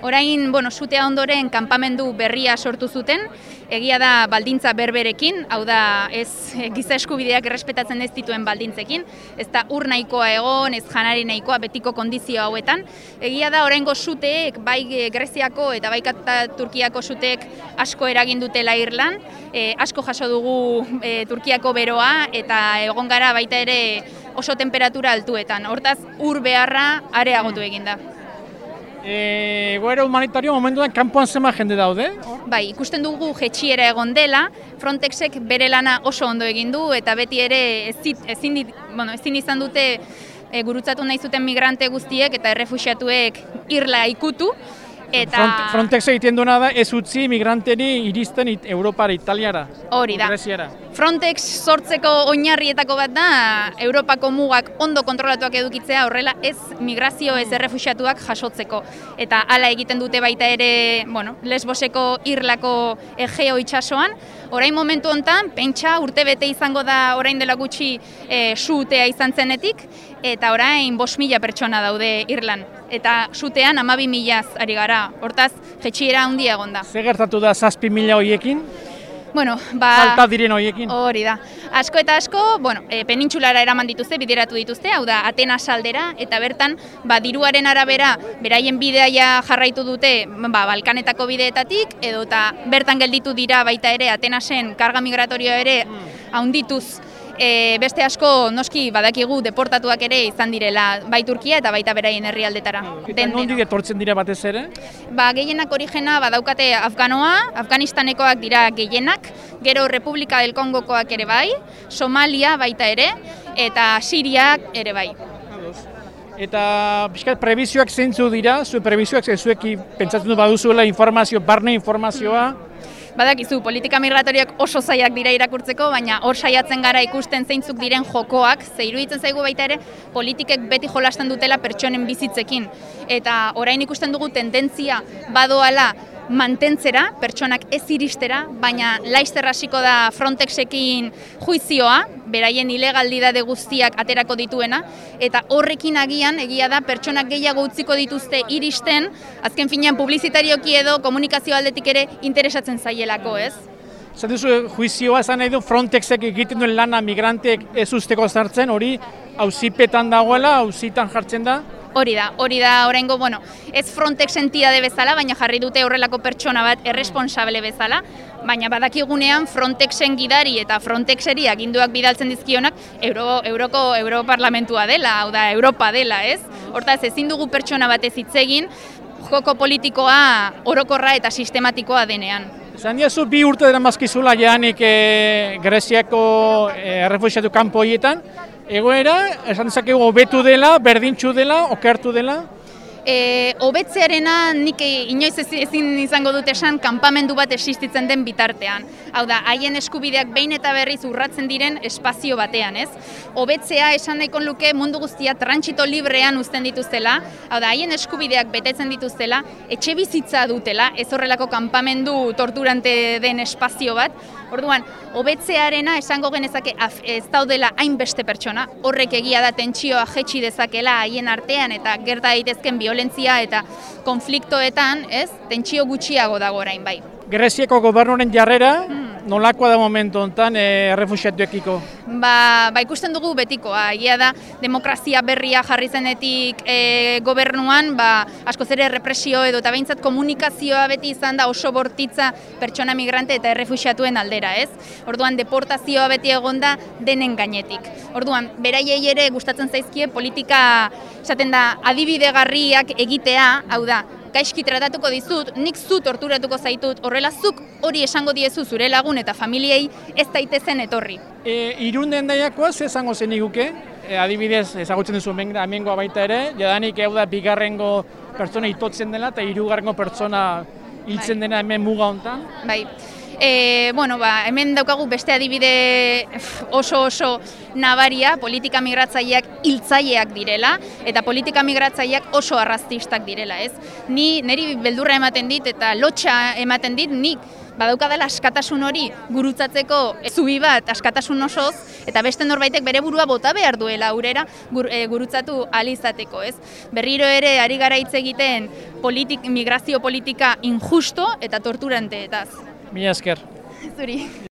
Orain, bueno, sutea ondoren kanpamendu berria sortu zuten, egia da baldintza berberekin, hau da ez giza eskubideak errespetatzen ez dituen baldintzekin, ez da ur nahikoa egon, ez janari nahikoa betiko kondizio hauetan. Egia da oraingo suteek, bai Greziako eta bai Turkiako suteek asko eragin dutela Irlan, e, asko jaso dugu e, Turkiako beroa eta egon gara baita ere oso temperatura altuetan. Hortaz, ur beharra areagotu eginda. E, goera humanitario momentuan kanpoan zema jende daude? Bai, ikusten dugu jetxiera egon dela, Frontexek bere lana oso ondo egin du eta beti ere ezin, ezin, bueno, ezin izan dute e, gurutzatu nahi zuten migrante guztiek eta errefuxiatuek irla ikutu. Eta... Front, Frontex egiten duena da ez utzi migranteri iristen it, Europara, Italiara. Hori da. Frontex sortzeko oinarrietako bat da Europako mugak ondo kontrolatuak edukitzea horrela ez migrazio ez errefuxiatuak jasotzeko. Eta hala egiten dute baita ere bueno, lesboseko irlako egeo itxasoan. Orain momentu hontan, pentsa urte bete izango da orain dela gutxi e, suutea izan zenetik, eta orain bos mila pertsona daude Irlan. Eta sutean amabi milaz ari gara, hortaz, jetxiera handia egon da. Zer gertatu da zazpi mila horiekin? Bueno, ba... Falta diren horiekin? Hori da. Asko eta asko, bueno, e, penintxulara eraman dituzte, bideratu dituzte, hau da, Atena saldera, eta bertan, ba, diruaren arabera, beraien bidea jarraitu dute, ba, Balkanetako bideetatik, edo eta bertan gelditu dira baita ere, Atenasen karga migratorioa ere, mm. E, beste asko noski badakigu deportatuak ere izan direla bai Turkia eta baita beraien herrialdetara. Eta nondik etortzen dira batez ere? Ba, gehienak origena badaukate Afganoa, Afganistanekoak dira gehienak, gero Republika del Kongokoak ere bai, Somalia baita ere, eta Siriak ere bai. Eta pixkat prebizioak zeintzu dira, zuen prebizioak zueki pentsatzen du baduzuela informazio, barne informazioa, Badakizu, politika migratoriak oso zaiak dira irakurtzeko, baina hor saiatzen gara ikusten zeintzuk diren jokoak, ze iruditzen zaigu baita ere, politikek beti jolasten dutela pertsonen bizitzekin. Eta orain ikusten dugu tendentzia badoala mantentzera, pertsonak ez iristera, baina laizzer hasiko da Frontexekin juizioa, beraien ilegaldidade guztiak aterako dituena, eta horrekin agian, egia da, pertsonak gehiago utziko dituzte iristen, azken finean publizitarioki edo komunikazio aldetik ere interesatzen zaielako, ez? Zer duzu, juizioa esan nahi du Frontexek egiten duen lana migranteek ez usteko zartzen, hori hauzipetan dagoela, hauzitan jartzen da? Hori da, hori da oraingo, bueno, ez Frontex entidade bezala, baina jarri dute horrelako pertsona bat erresponsable bezala, baina badakigunean Frontexen gidari eta Frontexeri aginduak bidaltzen dizkionak Euro, Euroko Europarlamentua dela, hau da Europa dela, ez? Hortaz ezin dugu pertsona batez hitz egin, joko politikoa orokorra eta sistematikoa denean. Zan diazu bi urte dira mazkizula janik e, Greziako e, errefusiatu kanpo hietan, egoera, esan dezakegu hobetu dela, berdintxu dela, okertu dela? E, obetzearena nik inoiz ezin izango dut esan kanpamendu bat existitzen den bitartean. Hau da, haien eskubideak behin eta berriz urratzen diren espazio batean, ez? Obetzea esan nahikon luke mundu guztia trantsito librean uzten dituztela, hau da, haien eskubideak betetzen dituztela, etxe bizitza dutela, ez horrelako kanpamendu torturante den espazio bat, Orduan, hobetzearena esango genezake ez daudela hainbeste pertsona, horrek egia da tentsioa jetxi dezakela haien artean eta gerta daitezken violentzia eta konfliktoetan, ez? Tentsio gutxiago dago orain bai. Greziako gobernuaren jarrera, hmm nolakoa da momentu honetan e, errefusiatuekiko? Ba, ba ikusten dugu betikoa, egia da demokrazia berria jarri zenetik e, gobernuan, ba, asko zere represio edo eta behintzat komunikazioa beti izan da oso bortitza pertsona migrante eta errefusiatuen aldera, ez? Orduan deportazioa beti egonda denen gainetik. Orduan, beraiei ere gustatzen zaizkie politika esaten da adibidegarriak egitea, hau da, gaizki tratatuko dizut, nik zu torturatuko zaitut, horrela zuk hori esango diezu zure lagun eta familiei ez daitezen etorri. E, irunden daiakoa, ze esango zen iguke? E, adibidez, ezagutzen duzu amengoa baita ere, jadanik egu da bigarrengo pertsona itotzen dela eta hirugarrengo pertsona hiltzen bai. dena hemen muga hontan. Bai. E, bueno, ba, hemen daukagu beste adibide oso oso nabaria politika migratzaileak hiltzaileak direla eta politika migratzaileak oso arrazistak direla, ez? Ni neri beldurra ematen dit eta lotxa ematen dit nik badaukadala askatasun hori gurutzatzeko zubi bat askatasun osoz eta beste norbaitek bere burua bota behar duela aurrera gur, e, gurutzatu alizateko, ez? Berriro ere ari gara hitz egiten politik, migrazio politika injusto eta torturanteetaz. Mila esker. Zuri.